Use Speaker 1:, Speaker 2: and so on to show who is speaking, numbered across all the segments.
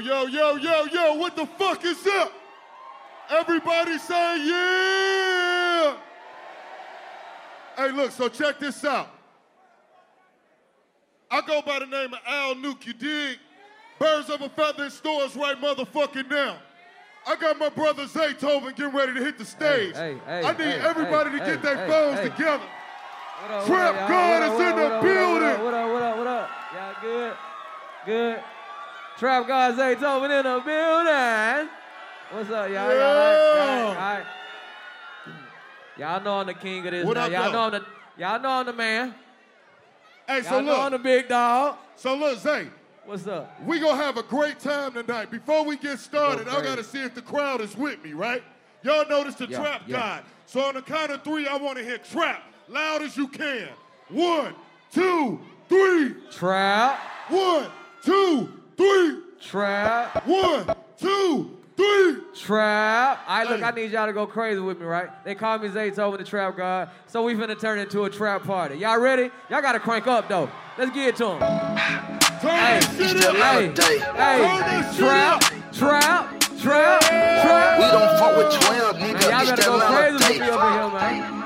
Speaker 1: yo, yo, yo, yo, what the fuck is up? Everybody say yeah! Hey, look, so check this out. I go by the name of Al Nuke, you dig? Birds of a feather in stores right motherfucking now. I got my brother Zaytoven getting ready to hit the stage.
Speaker 2: Hey, hey,
Speaker 1: I need
Speaker 2: hey,
Speaker 1: everybody
Speaker 2: hey,
Speaker 1: to
Speaker 2: hey,
Speaker 1: get their
Speaker 2: hey,
Speaker 1: phones
Speaker 2: hey.
Speaker 1: together.
Speaker 2: What up,
Speaker 1: Trap God is in the building.
Speaker 2: What up, what up, what up? Y'all good? Good. Trap God Zaytoven in the building. What's up, y'all? Y'all,
Speaker 1: Yeah.
Speaker 2: all right, all right. y'all know I'm the king of this
Speaker 1: What
Speaker 2: now.
Speaker 1: up,
Speaker 2: y'all
Speaker 1: though?
Speaker 2: know I'm the y'all know I'm the man.
Speaker 1: Hey,
Speaker 2: Y'all
Speaker 1: so
Speaker 2: know I'm the big dog.
Speaker 1: so look, Zay,
Speaker 2: What's up?
Speaker 1: we gonna have a great time tonight. Before we get started, I gotta see if the crowd is with me, right? Y'all notice the
Speaker 2: Yeah,
Speaker 1: trap
Speaker 2: yeah.
Speaker 1: God. So on the count of three, I wanna hear trap loud as you can. One, two, three.
Speaker 2: Trap,
Speaker 1: One, two, three.
Speaker 2: trap,
Speaker 1: One, two, three.
Speaker 2: trap. All right, look, I need y'all to go crazy with me, right? They call me Zaytoven the Trap God, so we finna turn it into a trap party. Y'all ready? Y'all gotta crank up though. Let's get it to 'em.
Speaker 1: Turn
Speaker 2: Hey,
Speaker 1: that shit up.
Speaker 2: Hey,
Speaker 1: Turn
Speaker 2: hey, trap, trap, trap, trap.
Speaker 3: We don't fuck with 12, nigga.
Speaker 2: Man, y'all
Speaker 3: It's
Speaker 2: better
Speaker 3: that
Speaker 2: go
Speaker 3: Atlanta
Speaker 2: crazy with
Speaker 3: day.
Speaker 2: me over here, man.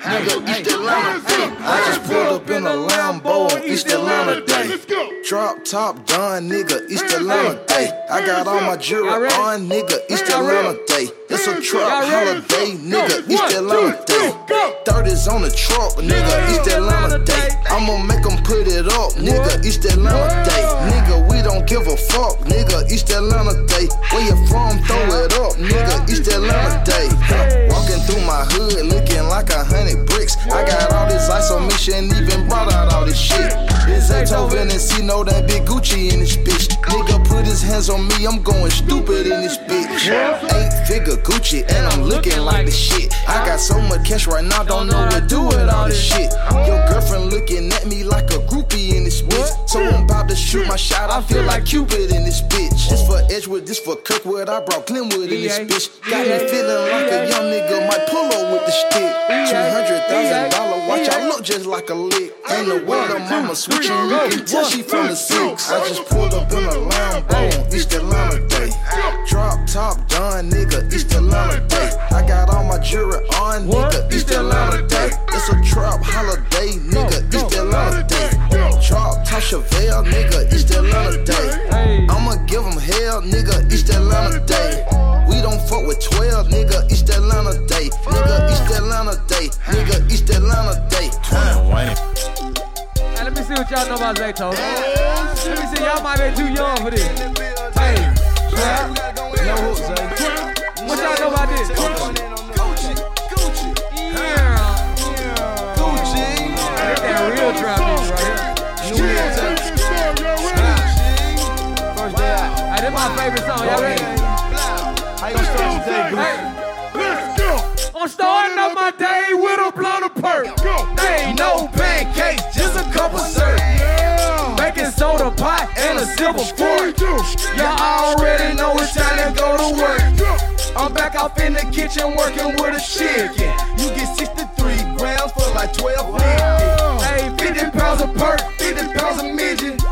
Speaker 3: Nigga,
Speaker 2: Hey,
Speaker 3: East Atlanta.
Speaker 1: hey,
Speaker 3: I just pulled up in a Lambo on East Atlanta day. Drop top done, nigga, East Atlanta day. I got all my jewelry on, nigga, East Atlanta day. It's a trap holiday, nigga. East Atlanta day.
Speaker 2: three, go.
Speaker 3: 30s on the truck, nigga, East Atlanta day. I'ma make 'em put it up, nigga, East Atlanta day. Nigga, we don't give a fuck, nigga, East Atlanta day. Where you from, throw it up, nigga, East Atlanta day. Huh. Walking through my hood, looking like a hundred bricks. I got all this ice on me, shouldn't even brought out all this shit. It's Zaytoven and C know that big Gucci in this bitch. Nigga put his hands on me, I'm going stupid in this bitch. Eight figure Gucci, and I'm looking like the shit. I got so much cash right now, don't know what to do with all this shit. Your girlfriend looking at me like a groupie in this bitch. So I'm about to shoot my shot, I feel like Cupid in this bitch. This for Edgewood, this for Kirkwood, I brought Glenwood in this bitch. Got me feeling like a young nigga might pull up with the stick. Two hundred thousand dollar watch, I look just like a lick. Ain't no way the mama switching, you can tell she from the six. I just pulled up in a Lambo, East Atlanta. Drop top done, nigga, East Atlanta day. I got all my jewelry on, nigga, East Atlanta day. It's a trap holiday, nigga, East Atlanta day. Drop top Chevelle, nigga, East Atlanta day. I'ma give give 'em hell, nigga, East Atlanta day. We don't fuck with 12, nigga, East Atlanta day. Nigga, East Atlanta day. Nigga, East Atlanta day.
Speaker 2: Hey, let me see what y'all know about Zaytoven. Let me see, y'all might be too young for this. Hey, What y'all
Speaker 3: you gonna.
Speaker 2: I'm starting my day with a blunt of perk. Ain't no pancakes, just a couple syrup.
Speaker 1: Yeah.
Speaker 2: Baking soda pot and a silver fork. Y'all already know it's time to go to work. I'm back off in the kitchen working with a chicken.
Speaker 4: You get 63 grams for like 12
Speaker 2: Hey,
Speaker 4: 50 pounds of perk, 50 pounds of midget.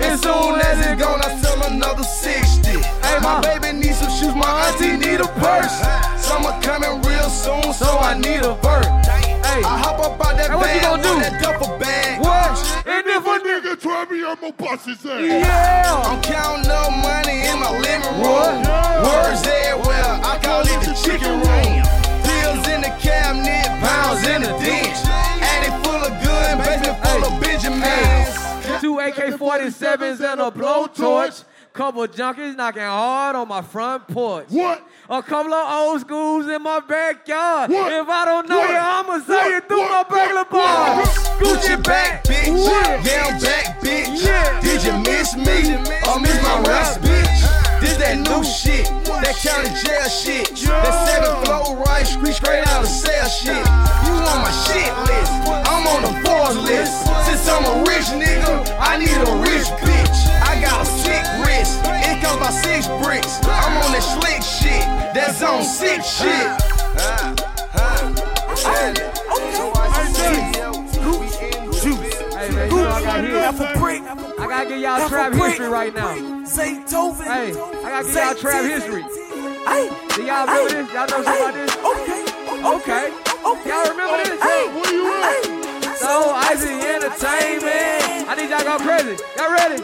Speaker 4: As soon as it's gone, I sell another 60.
Speaker 2: Hey,
Speaker 4: my
Speaker 2: uh-huh.
Speaker 4: baby needs some shoes, my auntie need a purse. Summer coming real soon, so I need a vert.
Speaker 2: hey,
Speaker 4: I hop up out that
Speaker 2: Hey, what you gonna do?
Speaker 4: that duffel bag.
Speaker 2: what?
Speaker 1: Nigga try me, gonna bust his ass.
Speaker 2: yeah.
Speaker 4: I'm counting up money in my living
Speaker 2: What?
Speaker 4: room. Words everywhere, I call it the chicken room. Pills in the cabinet, pounds in the ditch. Attic full of good, basement full of Benjamins.
Speaker 2: Two AK-47s and a blowtorch. Couple junkies knocking hard on my front porch.
Speaker 1: What?
Speaker 2: A couple of old schools in my backyard.
Speaker 1: What?
Speaker 2: If I don't know
Speaker 1: What?
Speaker 2: you, I'ma say
Speaker 1: What?
Speaker 2: it through
Speaker 1: What?
Speaker 2: my burglar
Speaker 1: What?
Speaker 4: Gucci back, bitch.
Speaker 2: What?
Speaker 4: Yeah, I'm back, bitch.
Speaker 2: Yeah.
Speaker 4: Did you miss me? Or miss oh, my raps, bitch? This that new shit, that county jail shit, that seven flow right, street straight out of cell shit. You on my shit list? I'm on the fourth list. Since I'm a rich nigga, I need a rich bitch. I got a sick wrist, it comes by six bricks. I'm on that slick shit, that's on sick shit. Ah. Ah. Ah.
Speaker 2: Hey man, you know I got here. I gotta give y'all trap history right now.
Speaker 5: Zaytoven.
Speaker 2: Hey, I gotta give y'all trap history.
Speaker 5: Hey,
Speaker 2: Do y'all remember this? Y'all know something about this?
Speaker 5: okay,
Speaker 2: Okay. Y'all remember this?
Speaker 5: Hey,
Speaker 1: Where you at?
Speaker 2: So Icy Entertainment. I need y'all go crazy. Y'all ready?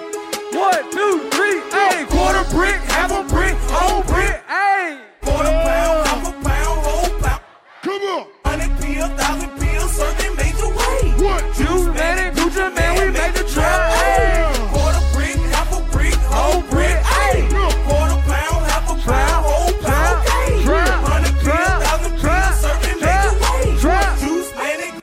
Speaker 2: One, two, three. Hey, quarter brick, half a brick, whole brick. Hey.
Speaker 5: Quarter pound, half a pound, whole pound.
Speaker 1: Come on.
Speaker 5: Hundred pills, thousand
Speaker 1: What?
Speaker 2: Juice man and Gucci Mane, we made the trap.
Speaker 5: Quarter brick, half a brick, whole brick. Quarter pound, half a pound, whole pound. Okay,
Speaker 2: Trap,
Speaker 5: hundred pills,
Speaker 2: trap,
Speaker 5: thousand
Speaker 2: trap,
Speaker 5: pills, serving
Speaker 2: trap,
Speaker 5: major way.
Speaker 2: trap.
Speaker 5: Juice man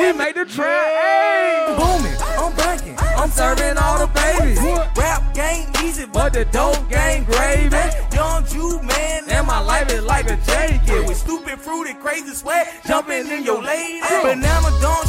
Speaker 2: We made the trap.
Speaker 5: Booming. I'm banking. I'm
Speaker 2: serving all the babies.
Speaker 5: Rap game easy,
Speaker 2: But the dope gang gravy.
Speaker 5: Young Jew man,
Speaker 2: And my life is like a J
Speaker 5: with stupid, fruity, crazy sweat, jumping in your lady. Banana don't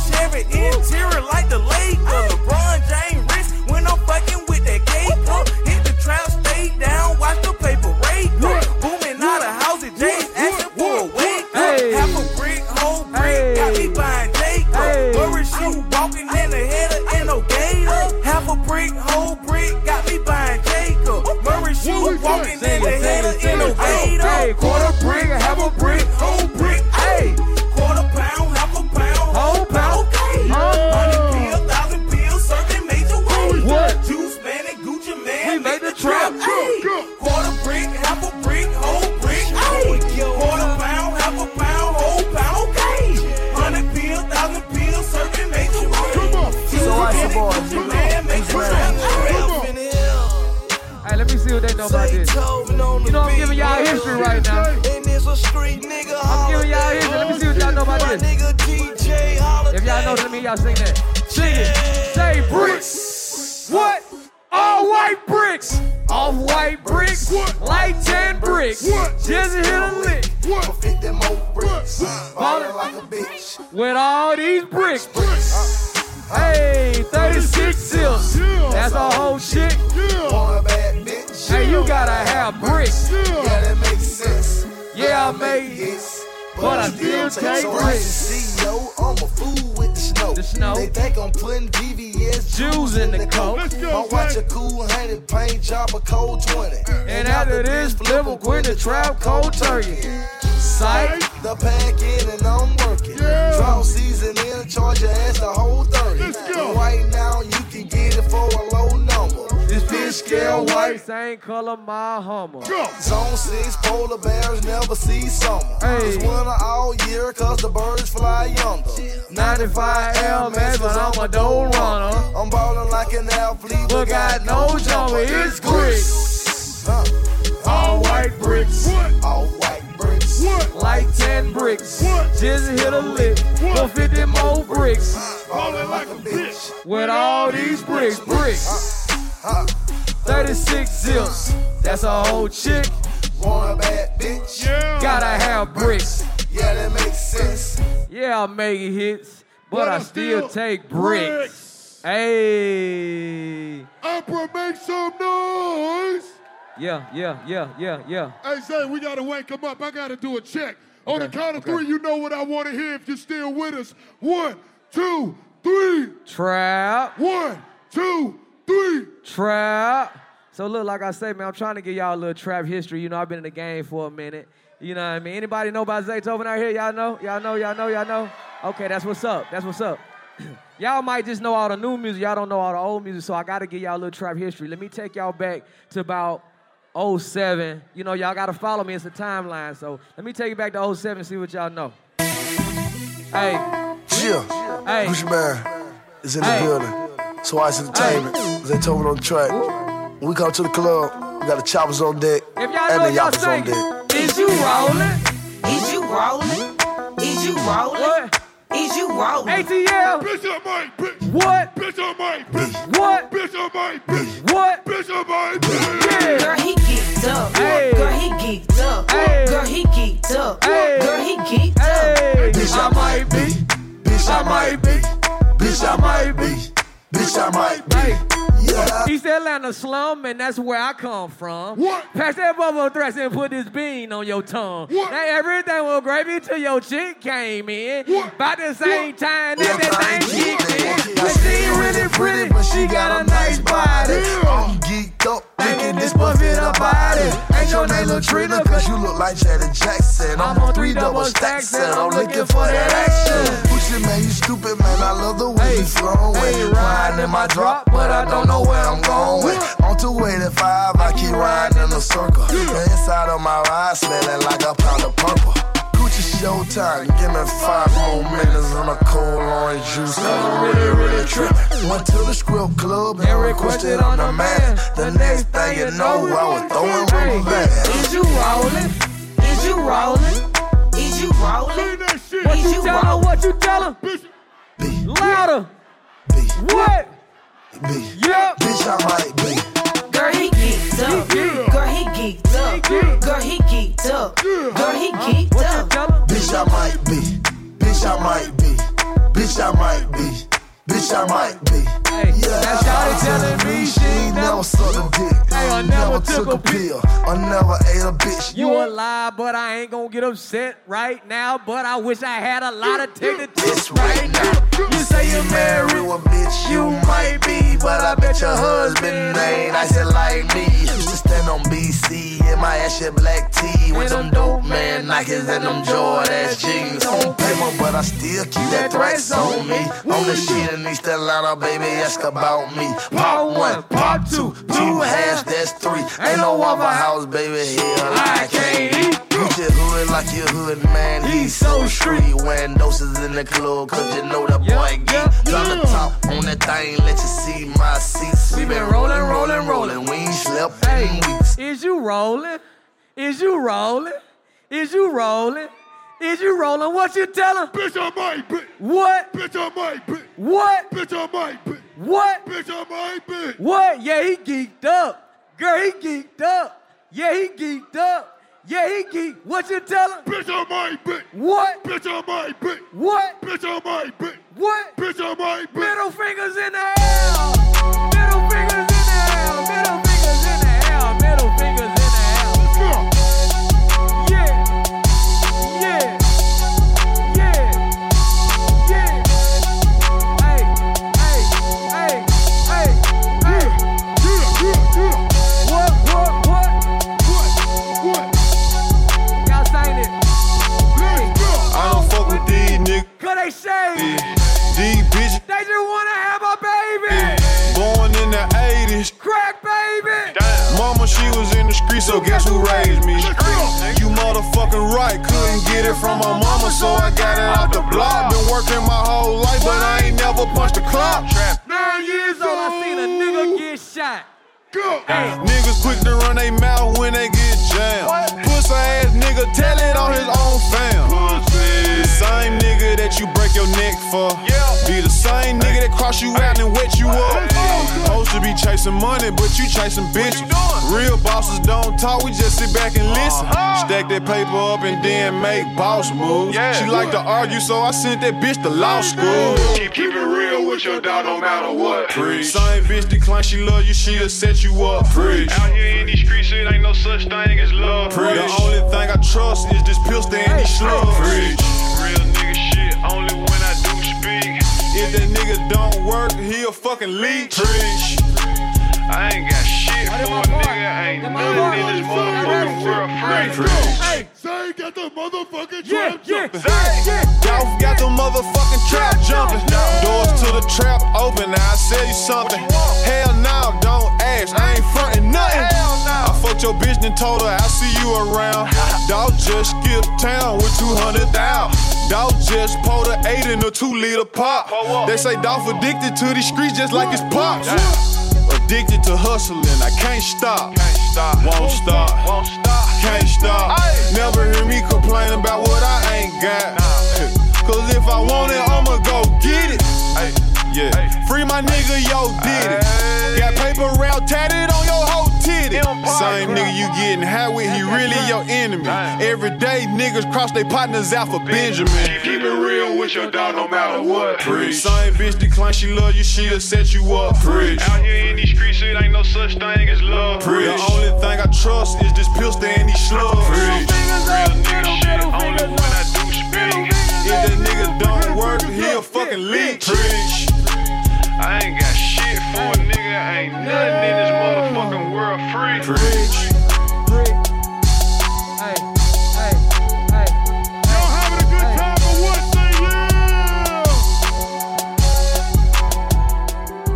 Speaker 2: gotta bricks.
Speaker 3: Yeah,
Speaker 1: Yeah.
Speaker 3: that makes sense.
Speaker 2: Yeah, I made
Speaker 3: Yes.
Speaker 2: But I still take
Speaker 3: so
Speaker 2: bricks.
Speaker 3: CEO, I'm a fool with the snow.
Speaker 2: The snow.
Speaker 3: They think I'm putting VVS
Speaker 2: Jewels in the coat.
Speaker 1: Let's
Speaker 3: I
Speaker 1: go,
Speaker 3: watch a cool hundred paint job a cold 20.
Speaker 2: And after this, flip a quit the trap cold turkey. Sight.
Speaker 3: The pack in and I'm working.
Speaker 1: Yeah.
Speaker 3: Drought season in, charge your ass the whole 30.
Speaker 1: Let's go.
Speaker 3: Right now, you can get it for a low bitch scale white.
Speaker 2: Same color my Hummer.
Speaker 3: Zone 6, polar bears never see summer.
Speaker 2: Hey.
Speaker 3: It's winter all year, cause the birds fly yonder.
Speaker 2: 95 L, man, but I'm a dough runner.
Speaker 3: I'm ballin' like an athlete,
Speaker 2: But got no jumper, it's bricks.
Speaker 3: Huh.
Speaker 2: All white bricks.
Speaker 1: What?
Speaker 3: All white bricks.
Speaker 1: What?
Speaker 2: Like 10 bricks.
Speaker 1: What?
Speaker 2: Just hit a lick. For 50 more bricks.
Speaker 1: Ballin' like a bitch.
Speaker 2: With all these bricks, bricks.
Speaker 3: Huh.
Speaker 2: 36 zips. That's a whole chick.
Speaker 3: Want a bad bitch?
Speaker 1: Yeah.
Speaker 2: Gotta have bricks.
Speaker 3: Yeah, that makes sense.
Speaker 2: Yeah, I make hits, but I still take bricks. Hey.
Speaker 1: Opera, make some noise.
Speaker 2: Yeah, yeah, yeah, yeah, yeah.
Speaker 1: Hey, Zay, we gotta wake him up. I gotta do a check. On the count of
Speaker 2: okay.
Speaker 1: three, you know what I wanna hear if you're still with us. One, two, three.
Speaker 2: Trap,
Speaker 1: One, two, three.
Speaker 2: trap. So look, like I say, man, I'm trying to give y'all a little trap history. You know, I've been in the game for a minute. You know what I mean? Anybody know about Zaytoven out here? Y'all know? Y'all know? Y'all know? Y'all know? Okay, that's what's up. That's what's up. y'all might just know all the new music. Y'all don't know all the old music. So I got to give y'all a little trap history. Let me take y'all back to about 07. You know, y'all got to follow me. It's a timeline. So let me take you back to 07 see what y'all know. Hey,
Speaker 6: Yeah,
Speaker 2: hey.
Speaker 6: Gucci Mane is in the
Speaker 2: Hey.
Speaker 6: building. So Icy Entertainment, they told me on the track. When we come to the club, we got the choppers on deck
Speaker 2: If y'all
Speaker 6: and
Speaker 2: know
Speaker 6: the
Speaker 2: y'all
Speaker 6: yappers on deck.
Speaker 2: Is you rolling?
Speaker 5: Is you rolling? Is you rolling?
Speaker 2: What?
Speaker 5: Is you rolling?
Speaker 2: ATL?
Speaker 1: Bitch, I might, bitch.
Speaker 2: What?
Speaker 1: Bitch, I my bitch.
Speaker 2: What?
Speaker 1: Bitch, I my bitch.
Speaker 2: What?
Speaker 1: Bitch, I my bitch.
Speaker 2: Yeah.
Speaker 7: Girl, he geeked up.
Speaker 2: Hey.
Speaker 7: Girl, he geeked up.
Speaker 2: Hey.
Speaker 7: Girl, he geeked up.
Speaker 2: Hey.
Speaker 7: Girl, he geeked up.
Speaker 2: Hey.
Speaker 6: Bitch, I might be. Bitch, I might be. Bitch, I might be. Bitch, I might be.
Speaker 2: Hey.
Speaker 6: Yeah.
Speaker 2: East Atlanta slum, and that's where I come from.
Speaker 1: What?
Speaker 2: Pass that bubble threats and put this bean on your tongue.
Speaker 1: What?
Speaker 2: Now everything was gravy till your chick came in.
Speaker 1: What?
Speaker 2: About the same
Speaker 1: What?
Speaker 2: time that that thing kicked in.
Speaker 6: Yeah.
Speaker 2: But she ain't really pretty, but she got a nice body.
Speaker 6: I'm geeked up,
Speaker 3: thinking this boy fit a body. Ain't your name Latrina, cause you look like Janet Jackson. I'm on three double stacks and I'm looking for that action. Pushing man, you stupid man, I love the way you flowing. Riding in my drop, but I don't know where I'm going. On 285, I keep riding in a circle. The inside of my ride smelling like a pound of purple. Gucci showtime, give me five more minutes on a cold orange juice. I'm really, really tripping. Went to the script club and requested on the man. The next thing you know, I was throwing rubber bands.
Speaker 7: Is you rolling? Is you rolling? Is you rolling?
Speaker 2: What
Speaker 7: Is
Speaker 2: you
Speaker 7: you
Speaker 2: tell her? What you tell her? Louder.
Speaker 3: B,
Speaker 2: What?
Speaker 3: B.
Speaker 2: Yep.
Speaker 3: Bitch, I might be.
Speaker 7: Girl, he geeked up. Girl, he geeked up. Girl, he geeked up. Girl, he geeked
Speaker 2: What
Speaker 7: up.
Speaker 3: Bitch, I might be. Bitch, I might be. Bitch, I might be. Bitch, I might be.
Speaker 2: Hey, that's Shawty telling me she ain't
Speaker 3: never
Speaker 2: never-
Speaker 3: sucked a dick.
Speaker 2: Hey, I never took a
Speaker 3: pill. I never ate a bitch.
Speaker 2: You a lie, but I ain't gonna get upset right now. But I wish I had a lot of
Speaker 3: This right now.
Speaker 2: You say you're married.
Speaker 3: a bitch, you might be, but I bet your husband ain't nice and like me. Stand on BC in my Asher black tee with them dope man Nikes and them Jordan jeans. On paper, but I still keep that threats on me. On the shit in East Atlanta, baby, ask about me. Pop one, pop two, two halves, that's three. Ain't no Waffle House, baby, hell, I can't eat. Gucci hood like your hood, man. He's so street. Wearing doses in the club, cause you know the boy geek. Drop the top on that thing, let you
Speaker 2: Is you rolling? Is you rolling? Is you rolling? What you tell her?
Speaker 1: Bitch, I might be.
Speaker 2: What?
Speaker 1: Bitch, I might be.
Speaker 2: What?
Speaker 1: Bitch, I might be.
Speaker 2: What?
Speaker 1: Bitch, I might be.
Speaker 2: What? Yeah, he geeked up. Girl, he geeked up. Yeah, he geeked up. Yeah, he geeked. What you tell him?
Speaker 1: Bitch, I might be.
Speaker 2: What?
Speaker 1: Bitch, I might be.
Speaker 2: What?
Speaker 1: Bitch, I might be.
Speaker 2: What?
Speaker 1: Bitch, I might be.
Speaker 2: Middle fingers in the air. Middle fingers the
Speaker 8: 80s.
Speaker 2: Crack baby.
Speaker 8: Mama, she was in the street, so guess who raised me? You motherfucking right, couldn't get it from my mama, so I got it out the block. Been working my whole life, but I ain't never punched a clock.
Speaker 1: Nine years
Speaker 2: So I seen a nigga get shot.
Speaker 1: Go.
Speaker 8: Niggas quick to run they mouth when they get jammed. Pussy ass nigga, tell it on his own fam. Same nigga that you break your neck for. Be the same nigga that cross you out and wet you up. Supposed to be chasing money, but you chasing bitches. Real bosses don't talk, we just sit back and listen. Uh-huh. Stack that paper up and then make boss moves. She like to argue, so I sent that bitch to law school.
Speaker 9: Keep, keep it real with your dog no matter what.
Speaker 8: Same bitch decline, she love you, she'll set you up. Preach.
Speaker 9: Out here in these streets, it ain't no such thing as love.
Speaker 8: The only thing I trust is this pistol and these slugs.
Speaker 9: Shit, only when I do speak.
Speaker 8: If that nigga don't work, he a fucking leech. Preach.
Speaker 9: I ain't got shit for a nigga, ain't nothing in this motherfucking world free.
Speaker 1: Hey, say got the motherfucking
Speaker 2: Yeah,
Speaker 1: trap
Speaker 2: yeah,
Speaker 1: jumping.
Speaker 2: yeah, yeah.
Speaker 8: Y'all got the motherfucking trap jumping. Doors to the trap open, now I sell you something. Hell no, don't ask, I ain't frontin' nothing. I fucked your bitch and told her I'll see you around. Dog just skipped town with 200,000. Dog just pulled a 8 in a 2 liter pop. They say Dolph addicted to these streets just like his pops. Addicted to hustling, I can't stop. Won't stop.
Speaker 9: Won't stop.
Speaker 8: Can't stop. Never hear me complain about what I ain't got. Cause if I want it, I'ma go get it. Yeah. Free my nigga, yo, did it. Got paper round tatted on your whole titty. Same nigga you getting high with, he really your enemy. Every day niggas cross their partners out for Benjamin.
Speaker 9: Keep it real with your dog no matter what.
Speaker 8: Same bitch decline, she love you, she'll set you up. Preach.
Speaker 9: Out here in these streets, it ain't no such thing as love.
Speaker 8: The only thing I trust is this pistol and these slugs.
Speaker 9: Real nigga shit, only when I do speak.
Speaker 8: If that nigga don't work, he a fucking leech. Preach.
Speaker 9: I ain't got shit for a nigga, ain't nothing in this a freak. Preach.
Speaker 2: Freak.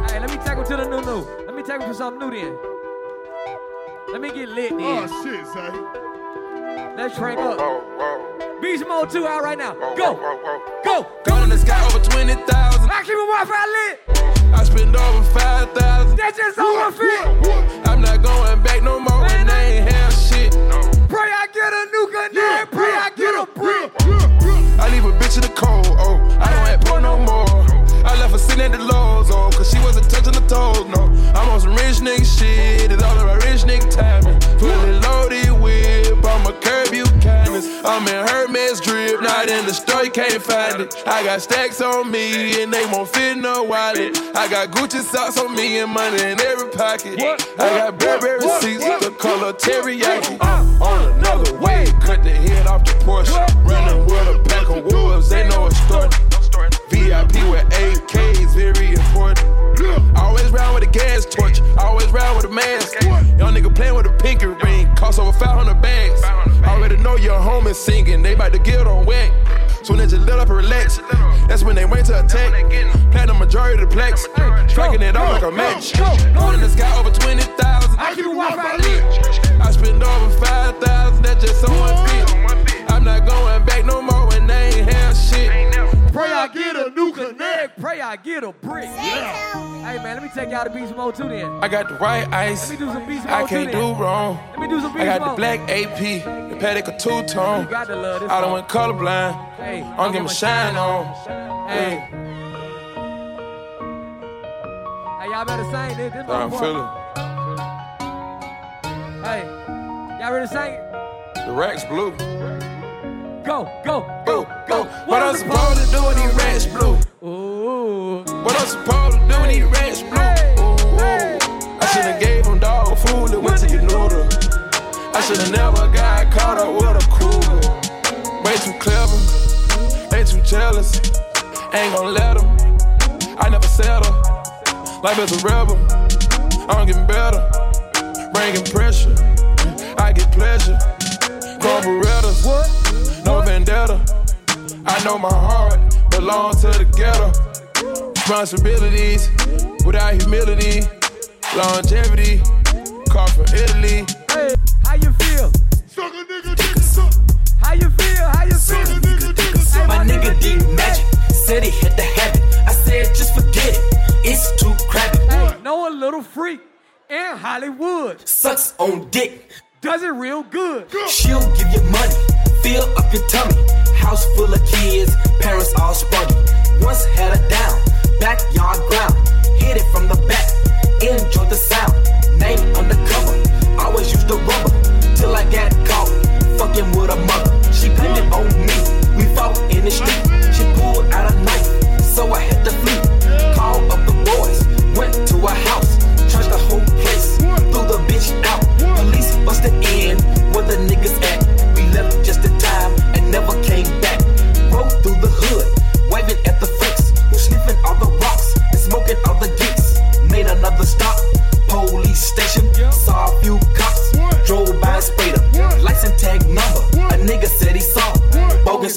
Speaker 2: Hey, let me tackle to the new new. Let me tackle to something new then. Let me get lit then.
Speaker 1: Oh shit, Zay.
Speaker 2: Let's crank up. Whoa. Beast mode two out right now. Go, go,
Speaker 10: go. in the sky over twenty thousand.
Speaker 2: I keep a Wi-Fi lit.
Speaker 10: I spend over five thousand.
Speaker 2: That's just
Speaker 10: over fit going back no more when they ain't have shit.
Speaker 2: Pray I get a new connect. Pray I get a brick.
Speaker 10: I leave a bitch in the cold, oh. I don't have no more. I left her sitting at the lows, oh, cause she wasn't touching the toes, no. I'm on some rich nigga shit, it's all about rich nigga timing. Fully loaded whip, I'ma curb you kindness. I'm in Hermes drip, not in the store, you can't find it. I got stacks on me, and they won't fit in no wallet. I got Gucci socks on me, and money in every pocket. I got Burberry receipts, the color teriyaki. On another way, cut the head off the Porsche. Running with a to attack. Plant the majority of the plex, striking it off like a match. Going in the sky over 20,000.
Speaker 2: I keep my Wi-Fi lit.
Speaker 10: I spend over 5,000, that's just on one feet. I'm not going back no more when they ain't have shit.
Speaker 2: Pray I get a new connect. Pray I get a brick. Yeah. Hey man, let me take y'all to Beast Mode 2 then.
Speaker 10: I got the right ice.
Speaker 2: Let me do some Beast Mode
Speaker 10: I can't
Speaker 2: then.
Speaker 10: do wrong.
Speaker 2: Let me do some Beast
Speaker 10: I got the black AP, the Patek a two tone.
Speaker 2: You got to love this
Speaker 10: I don't went colorblind.
Speaker 2: Hey,
Speaker 10: I'm getting my shine on.
Speaker 2: Hey. Hey, y'all better sing this. This
Speaker 10: I'm feeling
Speaker 2: Hey, y'all ready to sing it?
Speaker 10: the racks blue.
Speaker 2: Go, go, go, go.
Speaker 10: What I'm supposed to do when these racks blue?
Speaker 2: Ooh.
Speaker 10: What I'm supposed to do when these racks blue? Ooh. I should've gave them dog food and went to your noodle. I should've never got caught up with a cougar. Way too clever, they too jealous. Ain't gon' let them. I never settle. Life is a rebel. I'm getting better. Bringing pressure. I get pleasure. Call Berettas. No vendetta. I know my heart belongs to the ghetto. Responsibilities without humility. Longevity. Call from Italy.
Speaker 2: Hey, how you feel?
Speaker 1: Suck a nigga, nigga, suck.
Speaker 2: How you feel? How you feel?
Speaker 1: Suck a
Speaker 2: feel?
Speaker 1: nigga, nigga, suck.
Speaker 11: My nigga did magic, said he hit the habit. I said just forget it, it's too crabby.
Speaker 2: Hey, know a little freak in Hollywood.
Speaker 11: Sucks on dick,
Speaker 2: Does it real good.
Speaker 11: she'll give you money, fill up your tummy. House full of kids, parents all spruggy. Once had her down, backyard ground. Hit it from the back, enjoy the sound. Name undercover, always used the rubber. Till I got caught, fucking with a mother. She blamed it on me, we fought in the street. She so I had to flee. Called up the boys,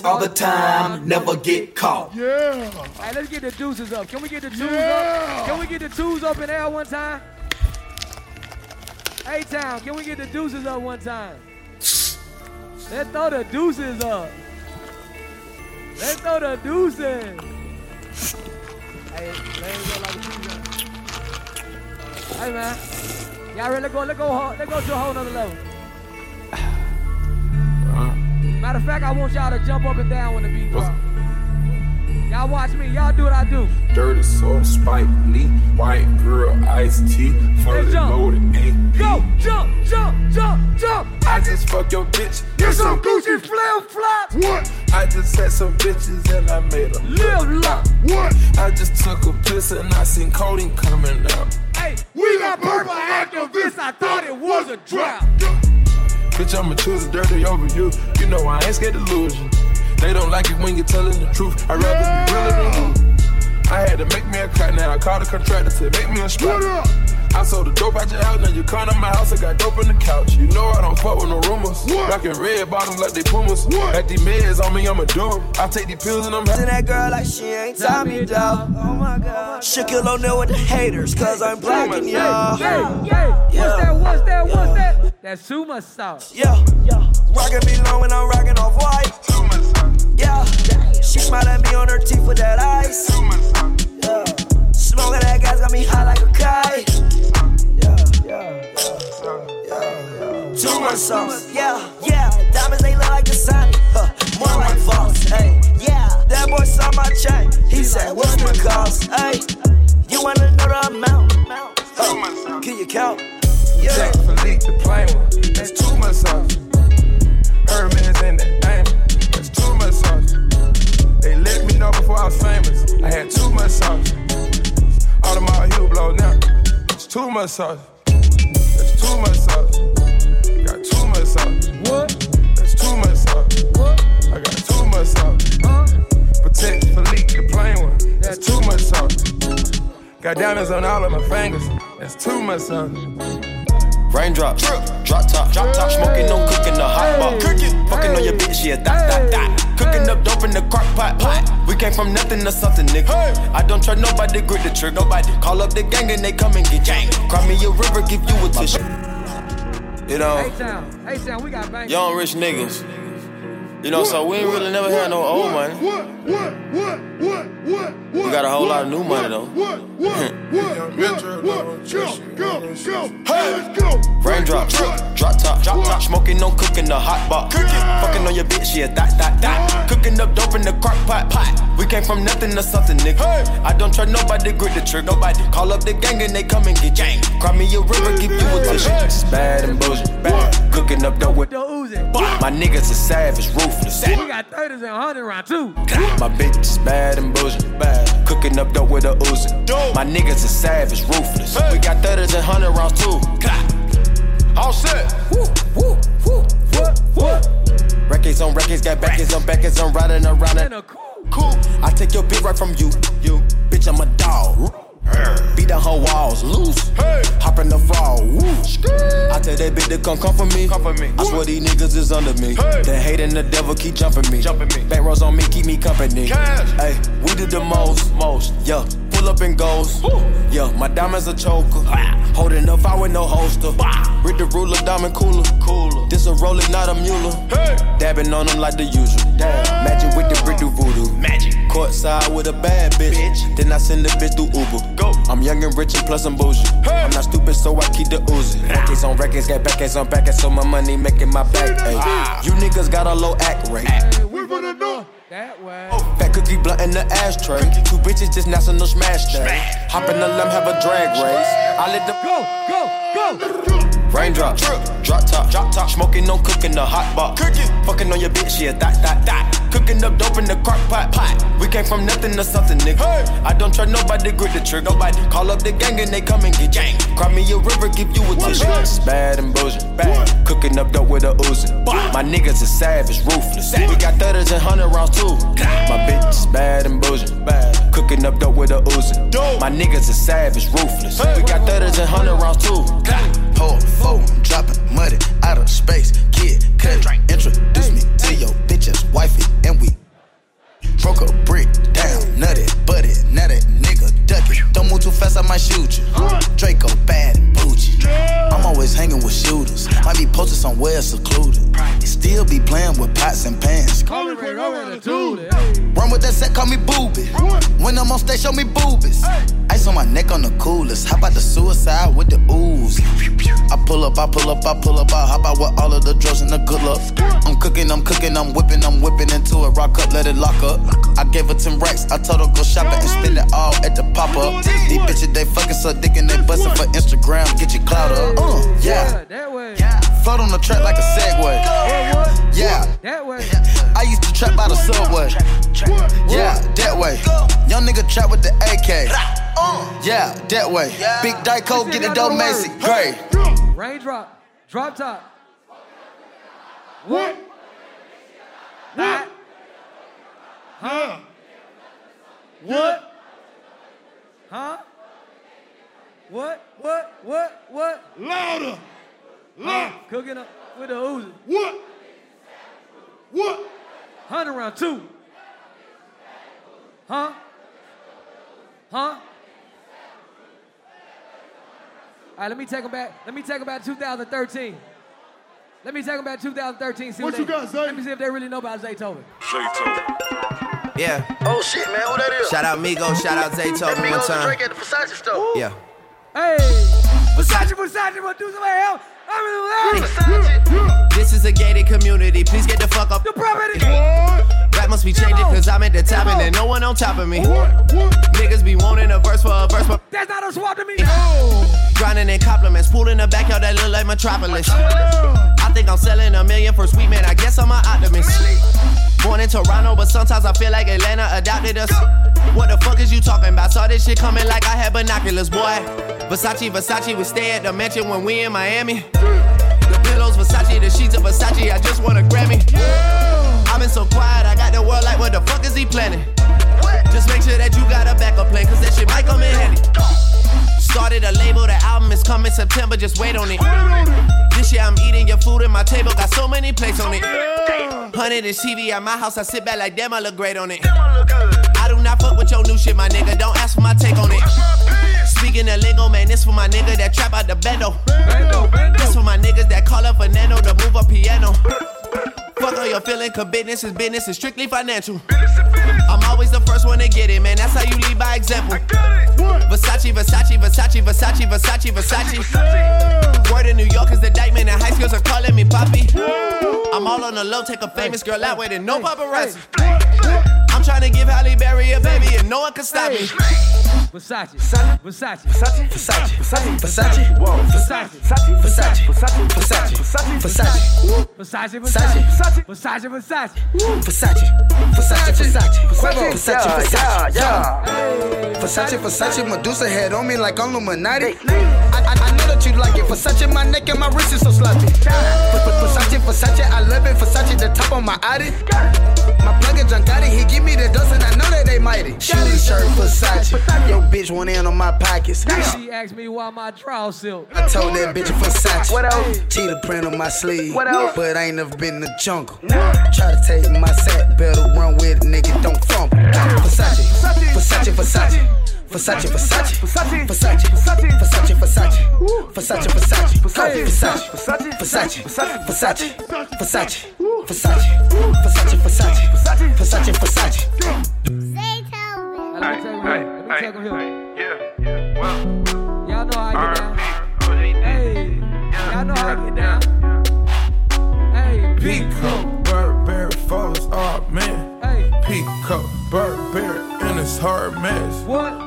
Speaker 11: all the time, never get caught.
Speaker 1: Yeah.
Speaker 2: Hey, let's get the deuces up. Can we get the twos
Speaker 1: Yeah.
Speaker 2: up? Can we get the twos up in air one time? Hey, town, can we get the deuces up one time? Let's throw the deuces up. Let's throw the deuces. Hey, let's go like a. Hey, man. Y'all ready? Let's go, let's go, let's go to a whole nother level. Matter of fact, I want y'all to jump up and down when the beat drop. Y'all watch me. Y'all do what I do.
Speaker 10: Dirty soul, Spike Lee, white girl, iced tea, fully
Speaker 2: jump.
Speaker 10: loaded, ain't
Speaker 2: Go, jump, jump, jump, jump.
Speaker 10: I just fuck your bitch.
Speaker 2: Get some Gucci flip flops.
Speaker 1: What?
Speaker 10: I just had some bitches and I made a
Speaker 2: Live lock.
Speaker 1: What?
Speaker 10: I just took a piss and I seen codeine coming out.
Speaker 2: Hey, we got purple activists. I thought it was a drought.
Speaker 10: Bitch, I'ma choose the dirty over you. You know I ain't scared to lose you. They don't like it when you're telling the truth. I'd rather be realer than you. I had to make me a cut now. I called a contractor to make me a spot. I sold the dope out your house, now you come to my house, I got dope on the couch. You know I don't fuck with no rumors. Rockin' red bottoms like they pumas. Got these meds on me, I'ma do 'em. I take these pills and I'm
Speaker 12: To that girl like she ain't Tommy dog. Oh, oh my god. She kill on there with the haters, cause I'm blocking y'all.
Speaker 2: Hey, hey, what's that? What's that? What's that? That's too much sauce.
Speaker 12: Yeah, rockin' me long when I'm rockin' off white. Yeah, she smile at me on her teeth with that ice. Yeah, smoking that gas got me high like a kite. Yeah, yeah, yeah. Too much sauce. Yeah, yeah, diamonds they look like the sun. Huh, more like false. Hey, yeah, that boy saw my chain. He said, What's the cost? Hey, you wanna know the amount? Huh, can you count? Yeah.
Speaker 10: Patek Philippe, the plain one. That's too much sauce. Herman's in that diamond. That's too much sauce. They let me know before I was famous. I had too much sauce. All of my heel blow now. It's too much sauce. That's too much sauce. Got too much sauce.
Speaker 2: What?
Speaker 10: That's too much sauce.
Speaker 2: What?
Speaker 10: I got too much sauce.
Speaker 2: Huh?
Speaker 10: Patek Philippe, the plain one. That's too much sauce. Got diamonds on all of my fingers. That's too much sauce.
Speaker 11: Raindrops, drop top, drop top, smoking, no cooking, the hot pot. Cooking, fucking on your bitch, yeah, that, that, that. Cooking up dope in the crock pot, pot. We came from nothing to something, nigga. I don't trust nobody, grip the trigger. Nobody call up the gang and they come and get gang. Cry me a river, give you a tissue. You know,
Speaker 2: A-Town, A-Town, we got bank.
Speaker 11: young rich niggas. You know, so we ain't really never had no old money.
Speaker 1: What? What? What? What? What?
Speaker 11: We got a whole lot of new money though. Raindrops, drop top, drop top, smoking, no cooking, the hot pot. Cooking, fucking on your bitch, yeah, that, that, that. Cooking up dope in the crock pot, pot. We came from nothing to something, nigga. I don't trust nobody, grip the trigger. Nobody call up the gang and they come and get gang. Cry me a river, give you a tissue. It's bad and bullshit. Cooking up dope with
Speaker 2: The Uzi.
Speaker 11: my niggas is savage, ruthless.
Speaker 2: We got 30s and 100 round two.
Speaker 11: My bitch is bad and bullshit, bad. Cooking up dope with a Uzi. My niggas is savage, ruthless. We got 30s and 100 rounds too. All set. Woo, woo, woo, woo, woo. Records on records, got backers on backers, I'm riding around
Speaker 2: In a cool.
Speaker 11: Cool. I take your bitch right from you. You. Bitch, I'm a dog. Beat down her walls, loose. Hop in the fall, woo. I tell that bitch to come come for me. Come for me. I swear these niggas is under me. The hate and the devil keep jumping me. Jumping me. Back rows on me, keep me company. Hey, we did the most, most. Yeah, pull up and goes. Yeah, my diamonds a choker. Holding up, I with no holster. With the ruler, diamond cooler. Cooler. This a roller, not a mule. Dabbing on them like the usual. Magic with the brick do voodoo. Magic. Courtside with a bad bitch. Then I send the bitch through Uber. Go. I'm young and rich and plus I'm bougie. I'm not stupid, so I keep the Uzi. Records on records, got backers on backers, so my money making my back. Ay. Ah. You niggas got a low act rate.
Speaker 1: We from the north.
Speaker 2: That way.
Speaker 11: Oh, fat cookie blunt in the ashtray. Two bitches just national smash day. Hop in the limb, have a drag race. I let the
Speaker 2: Go, go, go.
Speaker 11: Raindrops, drop top, drop top, smoking, no cooking, the hot box. Cooking, fucking on your bitch, yeah, that, that, that. Cooking up dope in the crock pot, pot. We came from nothing to something, nigga. I don't trust nobody, grip the trigger. Nobody call up the gang and they come and get gang. Cry a river, give you a tissue. Bad and bullshit, bad. Cooking up dope with a Uzi. My niggas is savage, ruthless. We got 30s and 100 rounds too. My bitch is bad and bullshit, bad. Cooking up dope with a Uzi. My niggas is savage, ruthless. We got 30s and 100 rounds too.
Speaker 3: Pour four, dropping muddy out of space. Kid, cut, introduce me to your bitch's wifey, and we broke a brick down, nutty, buddy, now that nigga duck it. Don't move too fast, I might shoot you. Draco bad and bougie. I'm always hanging with shooters. Might be posted somewhere secluded. Still be playing with pots and pans.
Speaker 2: Call me Ray Rover the tool.
Speaker 3: Run with that set, call me booby. When I'm on stage, show me boobies. Ice on my neck on the coolest. How about the suicide with the ooze? I pull up, I pull up, I pull up, I hop out with all of the drugs and the good luck. I'm cooking, I'm cooking, I'm whipping, I'm whipping into it. Rock up, let it lock up. I gave her 10 racks, I told her go shopping and spend it all at the pop up. These bitches, they fucking suck dick and they bustin' for Instagram. Get your clout up. Uh, yeah.
Speaker 2: That way.
Speaker 3: Float on the track like a Segway. Yeah.
Speaker 2: That way.
Speaker 3: I used to trap by the subway. Yeah, that way. Young nigga trap with the AK. Yeah, that way. Big Dyco, get the dough Macy. Great.
Speaker 2: Raindrop. Drop top. What? That. Huh? What? Huh? What? What? What? What?
Speaker 1: Louder.
Speaker 2: Huh? Cooking up with the Uzi.
Speaker 1: What? What?
Speaker 2: Hundred round two. Huh? Huh? All right, let me take him back. Let me take him back to 2013. Let me take him back to 2013. See
Speaker 1: What
Speaker 2: what
Speaker 1: you
Speaker 2: they,
Speaker 1: got, Zay?
Speaker 2: Let me see if they really know about Zaytoven.
Speaker 13: Yeah.
Speaker 14: Oh shit, man, who that is?
Speaker 13: Shout out Migo, shout out Zaytoven
Speaker 14: That
Speaker 13: one
Speaker 14: Migos
Speaker 13: time.
Speaker 14: drink at the Versace store.
Speaker 13: Yeah.
Speaker 2: Hey, Versace, Versace, what do some help? I'm in the Versace.
Speaker 13: This is a gated community. Please get the fuck up.
Speaker 2: The property.
Speaker 13: Rap must be changing cause I'm at the top and there's no one on top of me. Niggas be wanting a verse for a verse, but
Speaker 2: That's not a swap to me.
Speaker 13: drowning in compliments. Pool in the backyard that look like Metropolis. I think I'm selling a million for sweet man. I guess I'm an optimist. Born in Toronto, but sometimes I feel like Atlanta adopted us. What the fuck is you talking about? Saw this shit coming like I had binoculars, boy. Versace, Versace, we stay at the mansion when we in Miami. The pillows, Versace, the sheets of Versace, I just want a Grammy. I've been so quiet, I got the world like, what the fuck is he planning? Just make sure that you got a backup plan, cause that shit might come in handy. Started a label, the album is coming September, just wait on it. This year I'm eating your food and my table got so many plates on it. Hundred inch TV at my house, I sit back like damn, I look great on it. I do not fuck with your new shit, my nigga. Don't ask for my take on it. Speaking of lingo, man, this for my nigga that trap out the bendo. This for my niggas that call up Fernando to move a piano. Fuck all your feeling, cause business is business, it's strictly financial. I'm always the first one to get it, man. That's how you lead by example. Versace, Versace, Versace, Versace, Versace, Versace. Word in New York is the indictment, and high schools are calling me Poppy. I'm all on the low, take a famous girl out with it, no paparazzi. I'm trying to give Halle Berry a baby, and no one can stop me.
Speaker 2: Versace, Versace, Versace,
Speaker 14: Versace, Versace, Versace, Versace,
Speaker 2: Versace,
Speaker 14: Versace, Versace, Versace, Versace, Versace,
Speaker 2: Versace, Versace, Versace, Versace.
Speaker 14: Versace, Versace, Versace. Versace, Versace. Versace, Medusa head on me like Illuminati. I, know that you like it. Versace, my neck and my wrist is so sloppy. Versace, Versace, I love it. Versace, the top of my Audi. My plug is Giancotti, he give me the dust and I know that they mighty. Shoes, shirt, Versace. Yo, bitch went in on my pockets.
Speaker 2: She asked me why my trial silk.
Speaker 14: I told that bitch Versace.
Speaker 2: What else?
Speaker 14: Cheetah print on my sleeve.
Speaker 2: What else?
Speaker 14: But I ain't never been in the jungle. Try to take my sack, better run with it, nigga, don't fumble. Versace, Versace, Versace. Versace, Versace, Versace, Versace, Versace, Versace, Versace, Versace, Versace, Versace, Versace, Versace, Versace, Versace, Versace, Versace, Versace, Versace.
Speaker 2: Let me take him here. Let me take him here. Y'all know how I get down. Hey, y'all know how I get down. Hey,
Speaker 10: Peacock, Burberry, Falls, oh man.
Speaker 2: Hey.
Speaker 10: Peacock, Burberry, and it's hard mess.
Speaker 2: What?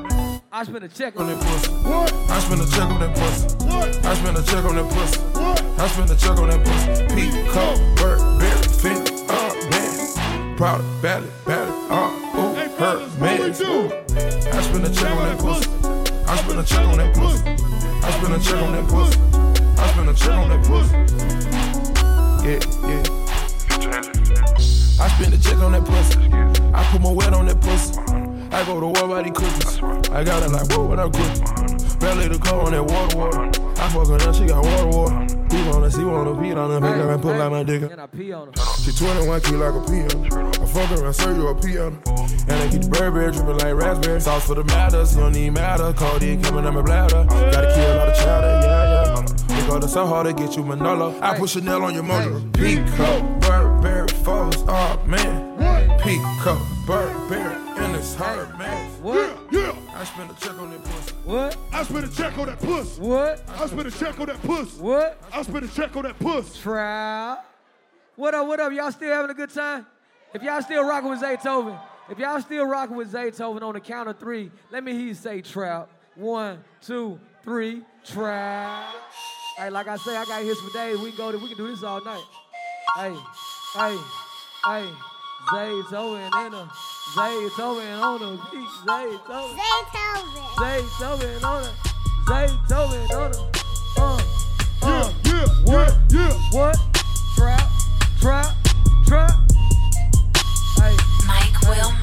Speaker 2: I spent a check
Speaker 10: on that pussy. What? I spent a check on that pussy. What? I spent a check on that pussy. What? I spent a check on that pussy. Peacock, Burberry, Fenty, oh man. Proud of Bally, Bally, oh, ooh, her mess. Ooh. I spent a check on that pussy. I spent a check on that pussy. I spent a check on that pussy. I spent a check on that pussy. Yeah, yeah. I spent a check on that pussy. I put my wet on that pussy. I go to war by these cookies. I got it like, what up, cookie? Belly the car on that water, water. I fuck her now, she got water, water. He wanna see, wanna pee on her, make her and put like my dick.
Speaker 2: And I pee on him.
Speaker 10: She 21, key like a piano. I fuck her and serve you a piano. And I keep the Burberry dripping like raspberry. Sauce for the matters, you don't need matter. Codeine coming out my bladder. Gotta kill all the chatter, yeah, yeah. Go to so hard to get you Manolo. I put Chanel on your motor. Peacock, Burberry, Falls, oh man. Peacock, Burberry, spent a check on that pussy.
Speaker 2: What?
Speaker 1: I spent a check on that puss.
Speaker 2: What?
Speaker 1: I spent a check on that puss.
Speaker 2: What?
Speaker 1: I spent a check on that puss.
Speaker 2: Trial. What up, what up? Y'all still having a good time? If y'all still rocking with Zaytoven, if y'all still rocking with Zaytoven on the count of three, let me hear you say trap. One, two, three, trap. Hey, like I say, I got hits for days. We can go to, we can do this all night. Hey, hey, hey. Zaytoven in a, Zaytoven on the. Zaytoven. Zaytoven. On the. Zaytoven on the. Uh. uh.
Speaker 1: Yeah, yeah,
Speaker 2: what?
Speaker 1: Yeah.
Speaker 2: What? Trap, trap, trap. Mike Wilmer.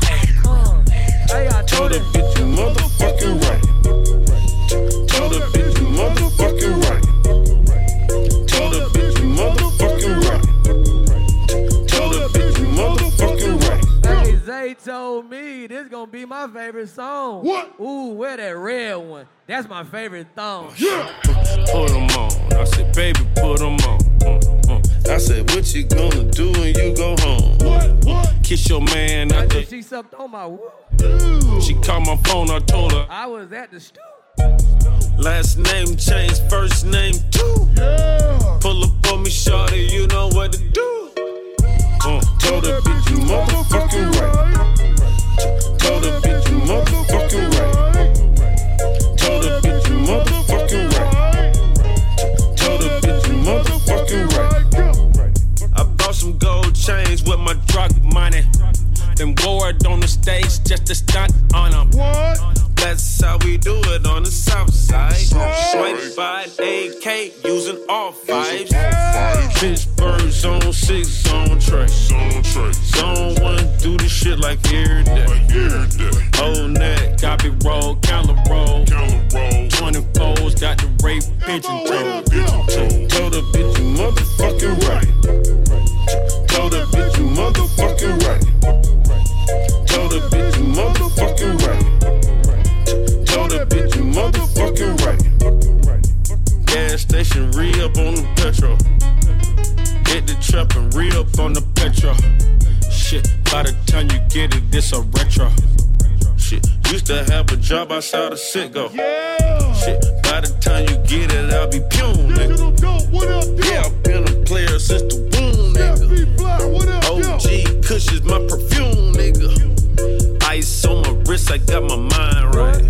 Speaker 2: Hey, I
Speaker 9: told
Speaker 2: that
Speaker 9: bitch
Speaker 2: you motherfucking right.
Speaker 9: tell that bitch you motherfucking right.
Speaker 2: Favorite song.
Speaker 1: What?
Speaker 2: Ooh, where that red one? That's my favorite song.
Speaker 1: Yeah.
Speaker 9: Put them on. I said, baby, put them on. Mm, mm. I said, what you gonna do when you go home?
Speaker 1: What? What?
Speaker 9: Kiss your man out
Speaker 2: After
Speaker 9: the.
Speaker 2: she sucked on my whoop,
Speaker 9: She called my phone. I told her
Speaker 2: I was at the stoop.
Speaker 9: last name changed, first name too.
Speaker 1: Yeah.
Speaker 9: Pull up on me, shorty. You know what to do. Uh, told her, bitch, you motherfucking right. Told her, bitch, you motherfucking right. Told her, bitch, you motherfucking right. Told her, bitch, you motherfucking right. I bought some gold chains with my drug money. Then wore it on the stage just to stunt on them.
Speaker 1: What?
Speaker 9: That's how we do it on the south side. Swipe by AK using all fives. Pittsburgh zone six, zone tray. Zone one, do this shit like every day. Whole neck, copy roll, counter roll. 24s got the rape pigeon toe. Re up on the petrol. Shit, by the time you get it, this a retro. Shit, used to have a job outside of Citgo.
Speaker 1: Yeah.
Speaker 9: Shit, by the time you get it, I'll be pune, nigga.
Speaker 1: Dope. What up,
Speaker 9: Yeah, I've been a player since the womb, nigga.
Speaker 1: Fly. What up,
Speaker 9: OG Kush is my perfume, nigga. Ice on my wrist, I got my mind right.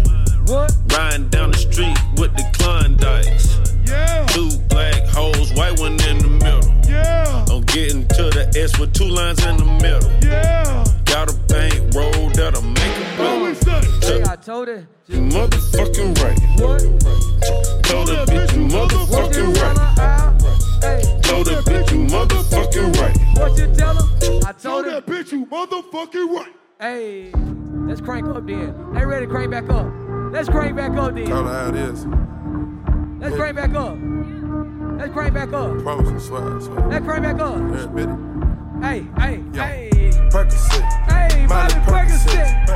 Speaker 2: What?
Speaker 9: Riding down the street with the Klondikes.
Speaker 1: Yeah.
Speaker 9: Two black holes, white one getting to S with two lines in the middle.
Speaker 1: Yeah.
Speaker 9: Got a bank roll that'll make it
Speaker 1: What
Speaker 9: blow.
Speaker 2: Hey, I told her.
Speaker 9: You motherfucking right.
Speaker 2: What?
Speaker 9: Told her bitch you motherfucking right.
Speaker 2: her? Al? Hey,
Speaker 9: Told her bitch you motherfucking right.
Speaker 2: what you tell her? I told her.
Speaker 1: that bitch you motherfucking right.
Speaker 2: Hey, let's crank up then. Hey, ready to crank back up. Let's crank back up then.
Speaker 10: Tell her how it is.
Speaker 2: Let's crank back up. Let's crank back up.
Speaker 10: Promise you, swear, swear.
Speaker 2: Let's crank back up.
Speaker 10: Yeah, bitty.
Speaker 2: Hey, hey,
Speaker 10: Yo.
Speaker 2: hey.
Speaker 10: Percocet.
Speaker 2: Hey, Molly Percocet.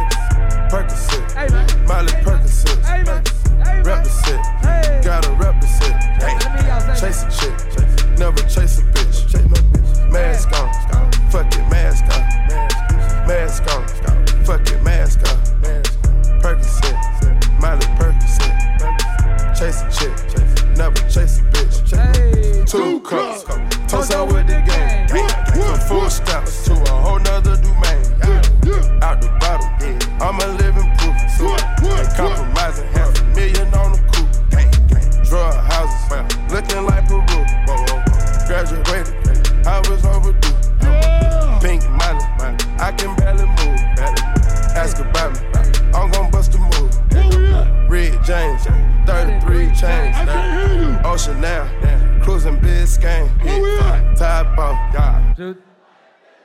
Speaker 10: Percocet.
Speaker 2: Hey.
Speaker 10: Molly Percocet.
Speaker 2: Hey. Hey, man.
Speaker 10: Rep the set.
Speaker 2: Hey.
Speaker 10: Gotta rep the set. Hey.
Speaker 2: Let me y'all say
Speaker 10: Chase a chick. Never chase a bitch. Chase no bitch. Mask on. Fuck it, mask on. Mask on. Fuck it, mask on. Percocet. Molly Percocet. Chase a chick. Never chase a bitch. Two cups. Toast out with the game. Ocean now. Cruising Biscayne. Top off. Big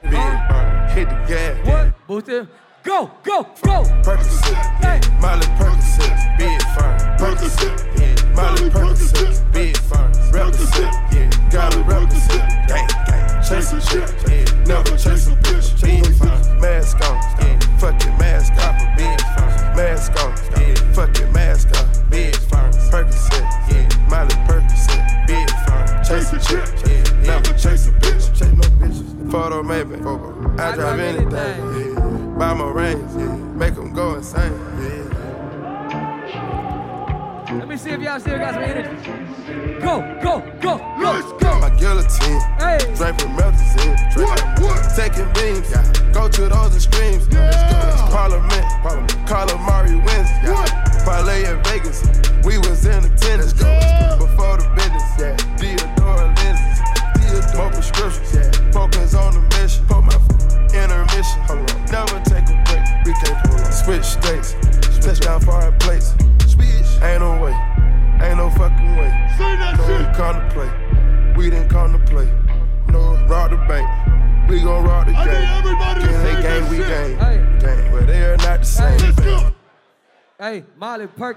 Speaker 10: burn. Hit the gas.
Speaker 2: What? Boost it. Go, go, go.
Speaker 10: Percocet.
Speaker 2: Hey.
Speaker 10: Molly Percocet. Big firm. Percocet. Yeah. Molly Percocet. Big firm. Represent. Yeah. Gotta represent. Gang, gang.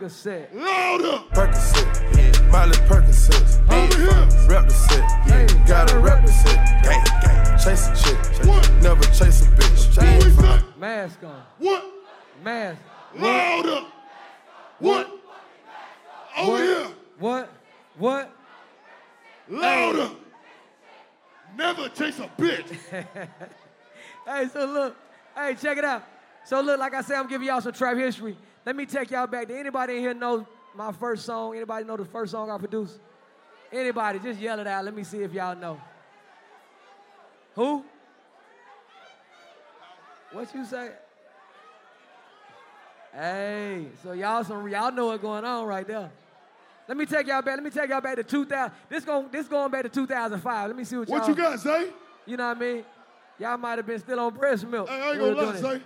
Speaker 10: Percocet.
Speaker 1: Louder.
Speaker 10: Percocet, yeah. Molly Percocet,
Speaker 1: Over here.
Speaker 10: fun. Rep the set, yeah.
Speaker 2: Hey,
Speaker 10: Gotta
Speaker 2: gotta
Speaker 10: rep the set. Gang, gang. Chase a chick.
Speaker 1: What?
Speaker 10: Never chase a bitch.
Speaker 1: What we
Speaker 10: Big
Speaker 1: say?
Speaker 10: fun.
Speaker 2: Mask on.
Speaker 1: What?
Speaker 2: Mask.
Speaker 1: Louder. What? Over
Speaker 2: What?
Speaker 1: here.
Speaker 2: What? What?
Speaker 1: Louder. Never chase a bitch.
Speaker 2: Hey, so look, hey, check it out. So look, like I said, I'm giving y'all some trap history. Let me take y'all back. Did anybody in here know my first song? Anybody know the first song I produced? Anybody? Just yell it out. Let me see if y'all know. Who? What you say? Hey, so y'all some y'all know what's going on right there. Let me take y'all back. Let me take y'all back to 2000. This going this going back to 2005. Let me see what y'all.
Speaker 1: What you got, Zay?
Speaker 2: You know what I mean? Y'all might have been still on breast milk.
Speaker 1: Hey, I ain't gonna lie. Zay.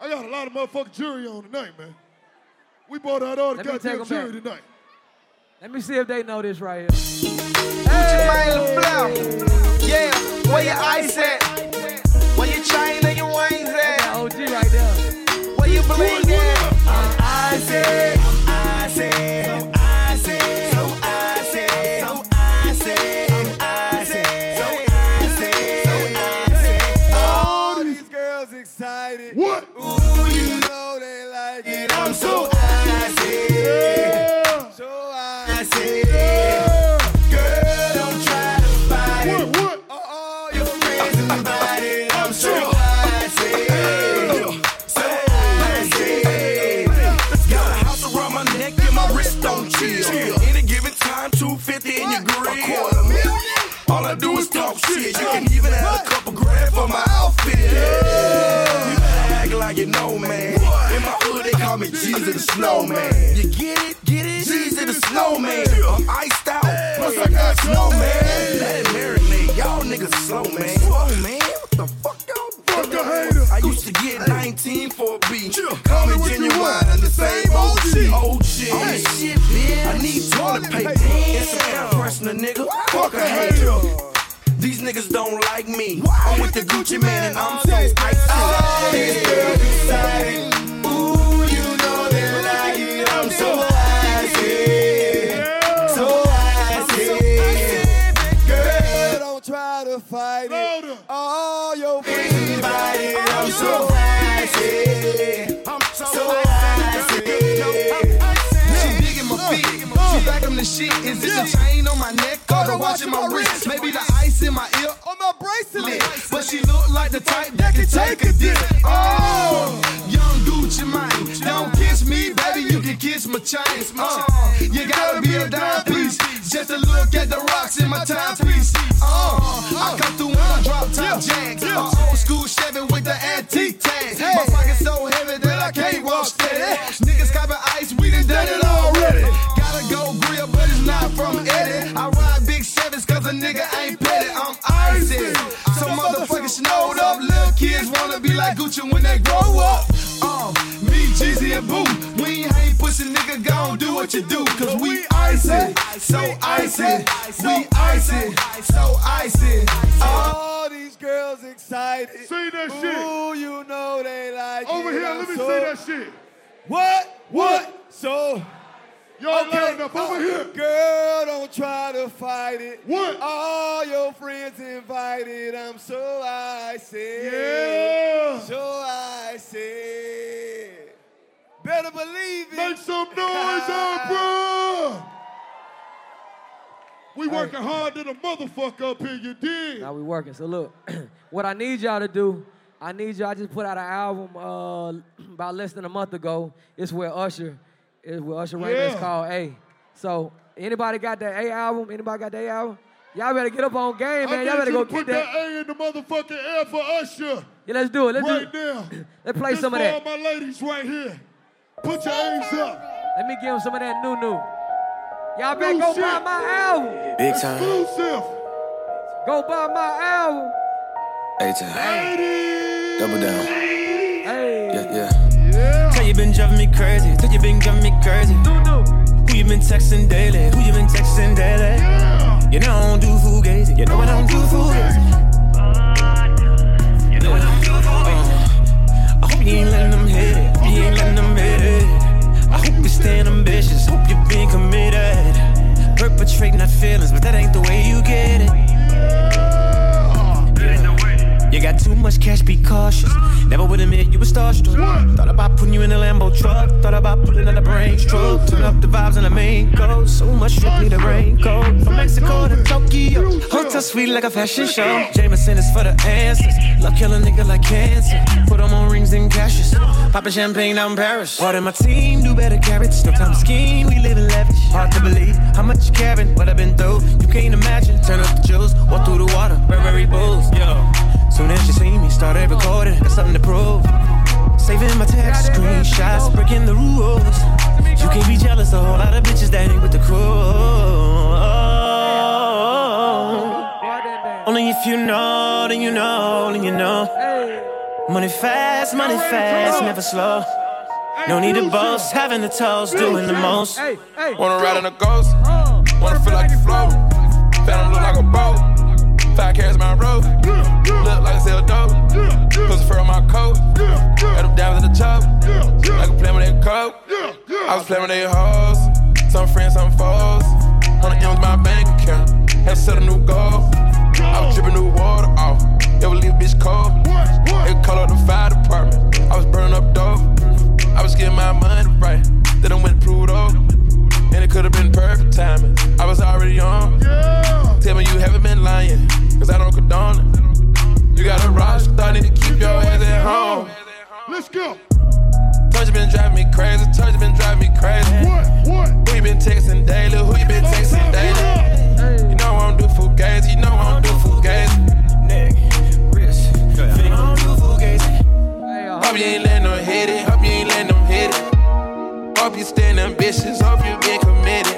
Speaker 1: I got a lot of motherfucking jury on tonight, man. We bought out all the
Speaker 2: Let me
Speaker 1: goddamn jury
Speaker 2: back.
Speaker 1: tonight.
Speaker 2: Let me see if they know this right here.
Speaker 3: Jermaine LaFleur. Yeah, where your ice at?
Speaker 4: In your grill. All I do is talk shit. You can even have a couple grand for my outfit. You better act like you know, man. In my hood, they call me Jeezy the Snowman. You get it? Get it? Jeezy the Snowman. I'm iced out, plus I got snowman. Let it marinate. Y'all niggas slow, man. Slow, man.
Speaker 1: A hater.
Speaker 4: I used to get 19 for a beat. Call me genuine, the same old oh, shit. Old shit. On shit, bitch. I need toilet paper. And some air freshener, nigga. Fuck a hater. These niggas don't like me. I'm with the Gucci Mane and I'm so icy.
Speaker 3: All these girls excited. Ooh, you know they like it. I'm so icy. So icy. Girl, don't try to fight it. All your friends invited. I'm so icy. I'm so icy. She digging my feet. She like I'm the shit. Is it the chain on my neck or the watch in my wrist? Maybe the ice in my ear or my bracelet. But she look like the type that can take a dip. Oh, young Gucci Mane. Don't kiss me, baby. You can kiss my chain. Uh, you gotta be a dime piece just to look at the rocks in my timepiece. Uh, I come through when I drop top jacks. Antique tags. My pocket's so heavy that I can't walk steady. Niggas copping ice, we done done it already. Gotta go grill, but it's not from Eddie. I ride big sevens cause a nigga ain't petty. I'm icy. So motherfucking snowed up. Little kids wanna be like Gucci when they grow up. Uh, me, Jeezy, and Boo. We ain't pussy nigga, gon' do what you do. Cause we icy. So icy. We icy. So icy. All these girls excited.
Speaker 1: See that shit.
Speaker 3: Ooh, you know they like
Speaker 1: Over
Speaker 3: it.
Speaker 1: here, let me
Speaker 3: so-
Speaker 1: see that shit.
Speaker 3: What? What? So.
Speaker 1: Y'all loud enough. Over uh, here.
Speaker 3: Girl, don't try to fight it.
Speaker 1: What?
Speaker 3: All your friends invited. I'm so icy.
Speaker 1: Yeah.
Speaker 3: So icy. Better believe it.
Speaker 1: Make some noise bro. We working hard to the motherfucker up here, you dig?
Speaker 2: Now we working. So look, what I need y'all to do, I need y'all I just put out an album uh, about less than a month ago. It's where Usher, it's where Usher Raymond. It's called A. So anybody got that A album? Anybody got that A album? Y'all better get up on game, man. Y'all better go
Speaker 1: to
Speaker 2: get
Speaker 1: put
Speaker 2: that.
Speaker 1: that A in the motherfucking air for Usher.
Speaker 2: Yeah, let's do it. Let's
Speaker 1: right
Speaker 2: do
Speaker 1: now.
Speaker 2: it. Let's play
Speaker 1: This
Speaker 2: some of that.
Speaker 1: all my ladies right here. Put your A's up.
Speaker 2: Let me give them some of that new new. Y'all better go
Speaker 1: shit.
Speaker 2: buy my album.
Speaker 11: Big time.
Speaker 1: Exclusive.
Speaker 2: Go buy my album.
Speaker 11: A time. Double down.
Speaker 2: Hey.
Speaker 11: Yeah, yeah.
Speaker 4: Tell you been driving me crazy. Tell you been driving me crazy. Who you been texting daily? Who you been texting daily? You know I don't do fugazi. You know I don't do fugazi. Perpetrating our feelings, but that ain't the way you get it. You got too much cash, be cautious.
Speaker 15: Never would admit you were starstruck. Thought about putting you in a Lambo truck. Thought about pulling out the brain stroke. Turn up the vibes in the main code. So much shit need a raincoat. From Mexico to Tokyo. Hotel sweet like a fashion show. Jameson is for the answers. Love kill a nigga like cancer. Put 'em on rings and cashes. Poppin' champagne out in Paris. Part of my team do better carrots. No time to scheme. We live in lavish. Hard to believe how much you carrying. What I've been through. You can't imagine. Turn up the juice. Walk through the water. Burberry bulls. Yo. Soon as you see me, started recording. Got something to prove. Saving my text screenshots, breaking the rules. You can't be jealous, a whole lot of bitches that ain't with the crew. Only if you know, then you know, then you know. Money fast, money fast, never slow. No need to boast, having the toast, doing the most.
Speaker 10: Wanna ride in a ghost? Wanna feel like you float? Phantom look like a boat. Five carats my road. I sell dope. Pussy fur on my coat. Got them diamonds at the top. Like a play with that coke. I was playing with their hoes. Some friends, some foes. Hundred M's my bank account. Had to set a new goal. I was dripping new water off. It would leave a bitch cold. They call up the fire department. I was burning up dope. I was getting my money right. Then I went to Pluto. And it could have been perfect timing. I was already on. Tell me you haven't been lying. Cause I don't condone it. You got a rock star, need to keep your ass at home.
Speaker 1: Let's go.
Speaker 10: Touch been driving me crazy. Touch been driving me crazy.
Speaker 1: What? What?
Speaker 10: Who you been texting daily? Who you been texting daily? You know I don't do fugazi. You know I don't do fugazi.
Speaker 15: Neck, wrist, finger, I don't do fugazi.
Speaker 10: Hope you ain't letting them hit it. Hope you ain't letting them hit it. Hope you staying ambitious. Hope you been committed.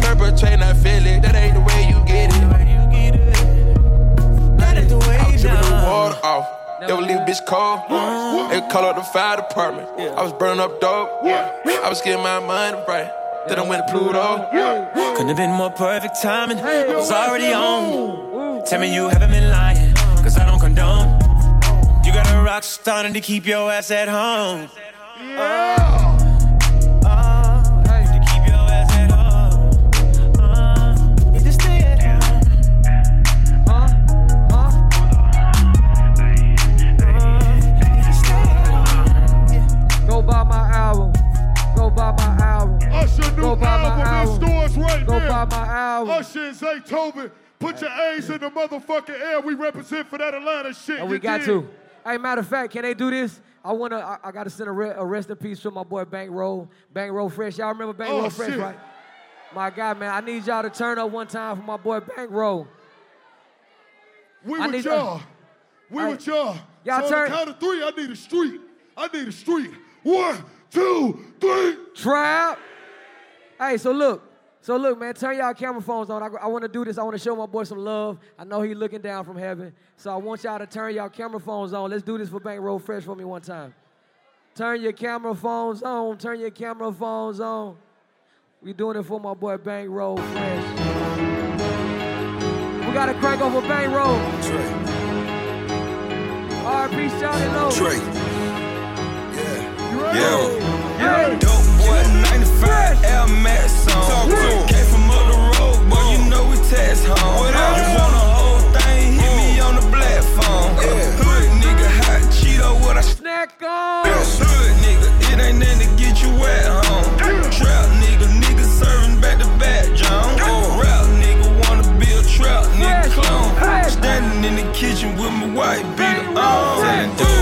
Speaker 10: Perpetrate, not feel it. That ain't the way you get it.
Speaker 15: That ain't the way
Speaker 10: I was dripping the water off. They would leave a bitch cold. They call up the fire department. I was burning up dope. I was getting my money right. Then I went to Pluto.
Speaker 15: Couldn't have been more perfect timing. I was already on. Tell me you haven't been lying, cause I don't condone. You got a rock starting to keep your ass at home.
Speaker 1: Yeah.
Speaker 15: To
Speaker 1: right
Speaker 2: Go
Speaker 1: now.
Speaker 2: buy my album.
Speaker 1: Usher and Zaytoven, put your A's in the motherfucking air. We represent for that Atlanta shit. You
Speaker 2: we got
Speaker 1: dig?
Speaker 2: to. Hey, matter of fact, can they do this? I wanna. I, I gotta send a, re- a rest in peace to my boy Bankroll. Bankroll Fresh. Y'all remember Bankroll
Speaker 1: Oh,
Speaker 2: Fresh,
Speaker 1: shit.
Speaker 2: right? My God, man, I need y'all to turn up one time for my boy Bankroll.
Speaker 1: We
Speaker 2: I
Speaker 1: with
Speaker 2: need- uh,
Speaker 1: y'all. We
Speaker 2: Hey,
Speaker 1: with y'all.
Speaker 2: y'all
Speaker 1: so on
Speaker 2: turn-
Speaker 1: the count of three, I need a street. I need a street. One, two, three.
Speaker 2: Trap. Hey, so look. So look, man, turn y'all camera phones on. I, I want to do this. I want to show my boy some love. I know he looking down from heaven. So I want y'all to turn y'all camera phones on. Let's do this for Bankroll Fresh for me one time. Turn your camera phones on. Turn your camera phones on. We doing it for my boy Bankroll Fresh. We gotta crank over Bankroll. R.P. Shout it low.
Speaker 16: Dre.
Speaker 2: Yeah.
Speaker 16: Yeah. Dope boy, 95 Air Max on. Came from up the road, boy, you know we tax home. You want a whole thing, hit me on the platform. Hood nigga, hot Cheeto, what I
Speaker 2: snack on.
Speaker 16: Hood nigga, it ain't nothing to get you wet home. Trap nigga, nigga serving back to back, John. Rap nigga wanna be a trap nigga clone. Standing in the kitchen with my white beater on. Telling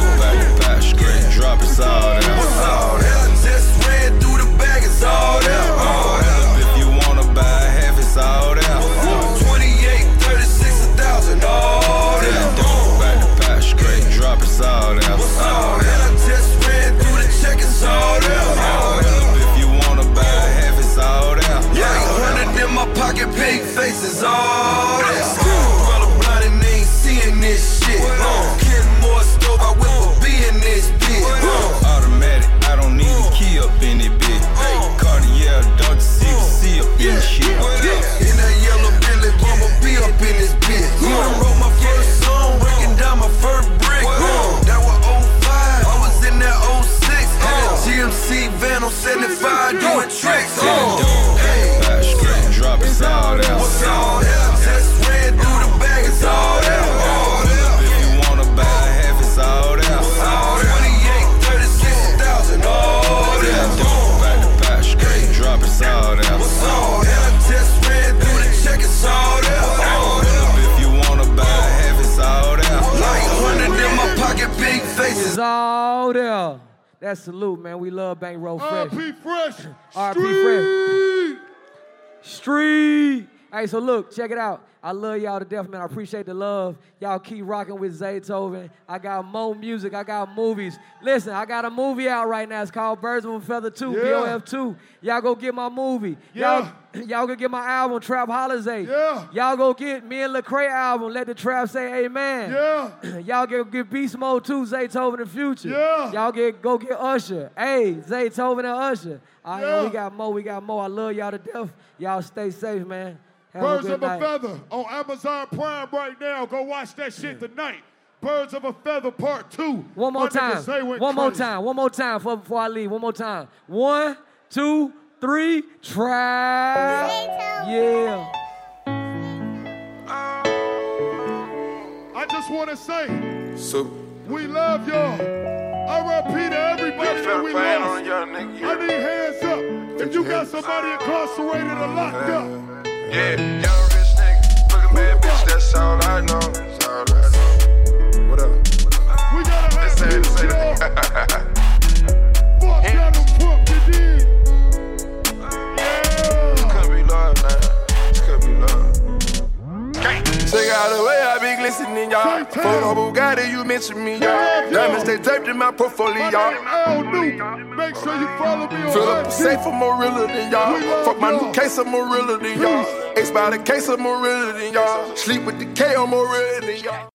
Speaker 2: look, check it out. I love y'all to death, man. I appreciate the love. Y'all keep rocking with Zaytoven. I got more music. I got movies. Listen, I got a movie out right now. It's called Birds of a Feather 2,
Speaker 1: Yeah.
Speaker 2: BOF 2. Y'all go get my movie.
Speaker 1: Yeah.
Speaker 2: Y'all, y'all go get my album, Trap Holiday.
Speaker 1: Yeah.
Speaker 2: Y'all go get me and Lecrae album, Let the Trap Say Amen.
Speaker 1: Yeah.
Speaker 2: y'all go get Beast Mode 2, Zaytoven the Future.
Speaker 1: Yeah.
Speaker 2: Y'all get go get Usher. Hey, Zaytoven and Usher. Right,
Speaker 1: Yeah.
Speaker 2: we got more. We got more. I love y'all to death. Y'all stay safe, man. Have
Speaker 1: Birds of
Speaker 2: night.
Speaker 1: a Feather on Amazon Prime right now. Go watch that shit tonight. Birds of a Feather Part 2.
Speaker 2: One more
Speaker 1: My
Speaker 2: time.
Speaker 1: Zay went
Speaker 2: One more time. One more time before, before I leave. One more time. One, two, three. Trap. Yeah.
Speaker 1: I just want to say,
Speaker 10: So,
Speaker 1: we love y'all. R.I.P. to everybody that we
Speaker 10: fan
Speaker 1: lost.
Speaker 10: on y'all nigga.
Speaker 1: I need hands up. If you got somebody incarcerated or locked up,
Speaker 10: Yeah, young rich nigga. Look at bad bitch, that's all I know. That's all I know. What up?
Speaker 1: we gotta have
Speaker 10: Say it,
Speaker 1: peace,
Speaker 10: say Check out the way I be glistening, y'all. Photo Bugatti, you mention me, y'all. Diamonds stay taped in my portfolio.
Speaker 1: L New. Make sure you follow me on
Speaker 10: Fill up a safe, I'm more realer than y'all. Fuck my new case, I'm more realer than y'all. Ace by the case, I'm more realer than y'all. Sleep with the K, I'm more realer than y'all.